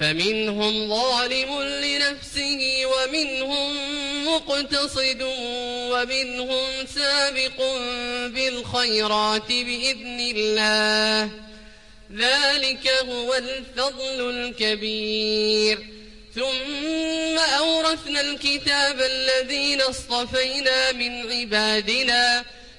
فمنهم ظالم لنفسه ومنهم مقتصد ومنهم سابق بالخيرات بإذن الله. ذلك هو الفضل الكبير. ثم أورثنا الكتاب الذين اصطفينا من عبادنا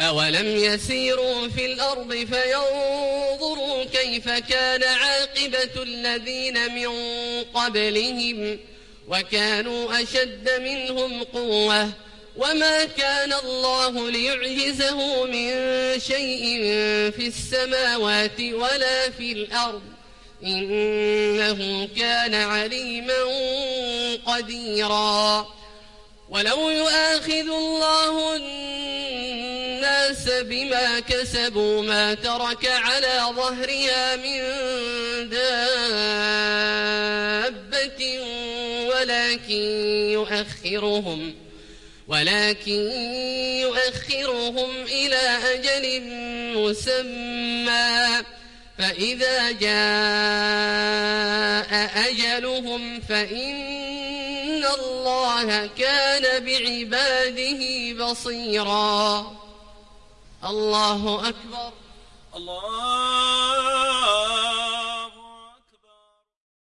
أولم يسيروا في الأرض فينظروا كيف كان عاقبة الذين من قبلهم وكانوا أشد منهم قوةً وما كان الله ليعجزه من شيء في السماوات ولا في الأرض إنه كان عليما قديرا ولو يؤاخذ الله الناس بما كسبوا ما ترك على ظهرها من دابة ولكن يؤخرهم ولكن يؤخرهم إلى أجل مسمى فإذا جاء أجلهم فإن الله كان بعباده بصيرا الله أكبر. الله